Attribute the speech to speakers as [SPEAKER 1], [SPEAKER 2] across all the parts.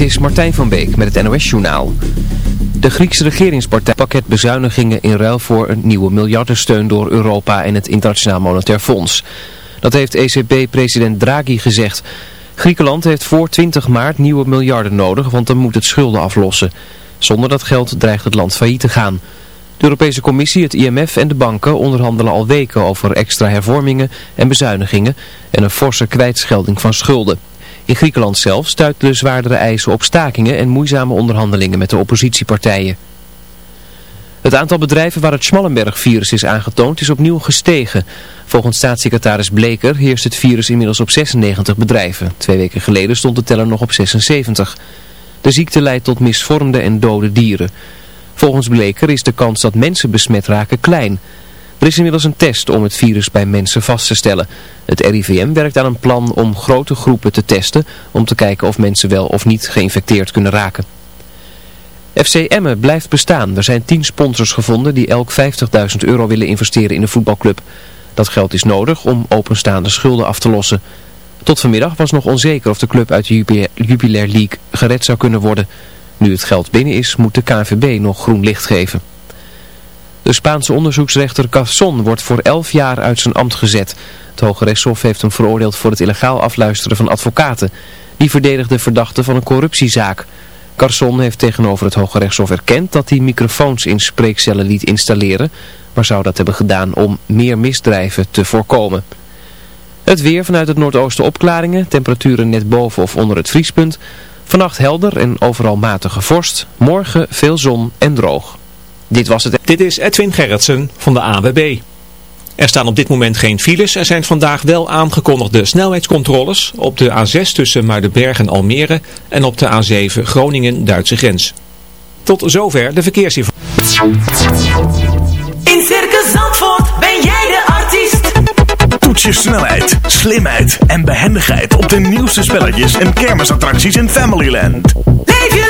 [SPEAKER 1] Dit is Martijn van Beek met het NOS-journaal. De Griekse regeringspartij pakket bezuinigingen in ruil voor een nieuwe miljardensteun door Europa en het Internationaal Monetair Fonds. Dat heeft ECB-president Draghi gezegd. Griekenland heeft voor 20 maart nieuwe miljarden nodig, want dan moet het schulden aflossen. Zonder dat geld dreigt het land failliet te gaan. De Europese Commissie, het IMF en de banken onderhandelen al weken over extra hervormingen en bezuinigingen en een forse kwijtschelding van schulden. In Griekenland zelf stuit de zwaardere eisen op stakingen en moeizame onderhandelingen met de oppositiepartijen. Het aantal bedrijven waar het Schmallenberg-virus is aangetoond is opnieuw gestegen. Volgens staatssecretaris Bleker heerst het virus inmiddels op 96 bedrijven. Twee weken geleden stond de teller nog op 76. De ziekte leidt tot misvormde en dode dieren. Volgens Bleker is de kans dat mensen besmet raken klein. Er is inmiddels een test om het virus bij mensen vast te stellen. Het RIVM werkt aan een plan om grote groepen te testen om te kijken of mensen wel of niet geïnfecteerd kunnen raken. FC Emmen blijft bestaan. Er zijn 10 sponsors gevonden die elk 50.000 euro willen investeren in de voetbalclub. Dat geld is nodig om openstaande schulden af te lossen. Tot vanmiddag was nog onzeker of de club uit de Jubilair League gered zou kunnen worden. Nu het geld binnen is, moet de KNVB nog groen licht geven. De Spaanse onderzoeksrechter Casson wordt voor 11 jaar uit zijn ambt gezet. Het Hoge Rechtshof heeft hem veroordeeld voor het illegaal afluisteren van advocaten. Die verdedigde verdachten van een corruptiezaak. Carson heeft tegenover het Hoge Rechtshof erkend dat hij microfoons in spreekcellen liet installeren, maar zou dat hebben gedaan om meer misdrijven te voorkomen. Het weer vanuit het noordoosten opklaringen, temperaturen net boven of onder het vriespunt. Vannacht helder en overal matige vorst. Morgen veel zon en droog. Dit was het.
[SPEAKER 2] Dit is Edwin Gerritsen van de AWB. Er staan op dit moment geen files. Er zijn vandaag wel aangekondigde snelheidscontroles op de A6 tussen Muidenberg en Almere en op de A7 Groningen-Duitse grens. Tot zover de verkeersinformatie.
[SPEAKER 3] In Circus Zandvoort ben jij de artiest.
[SPEAKER 4] Toets je snelheid, slimheid en behendigheid op de nieuwste spelletjes en kermisattracties in Familyland.
[SPEAKER 3] Leef je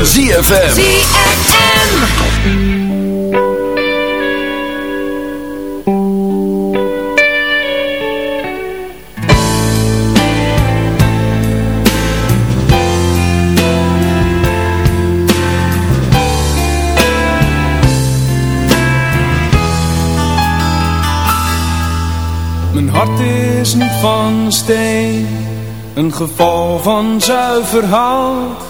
[SPEAKER 5] Van ZFM.
[SPEAKER 3] ZFM.
[SPEAKER 6] Mijn hart is niet van steen, een geval van zuiver hout.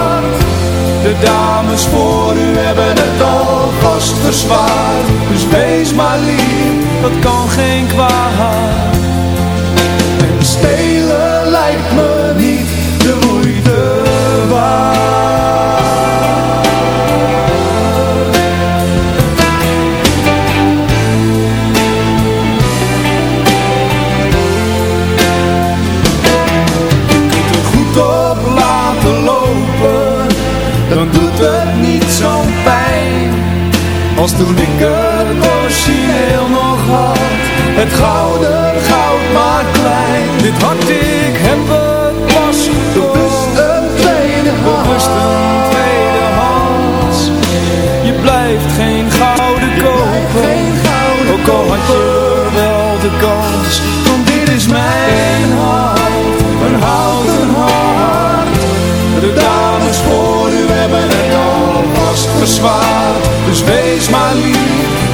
[SPEAKER 6] De dames voor u hebben het alvast verzwaard. Dus wees maar lief, dat kan geen kwaad. En stelen Als toen ik het origineel nog had, het gouden goud maar klein. Dit hart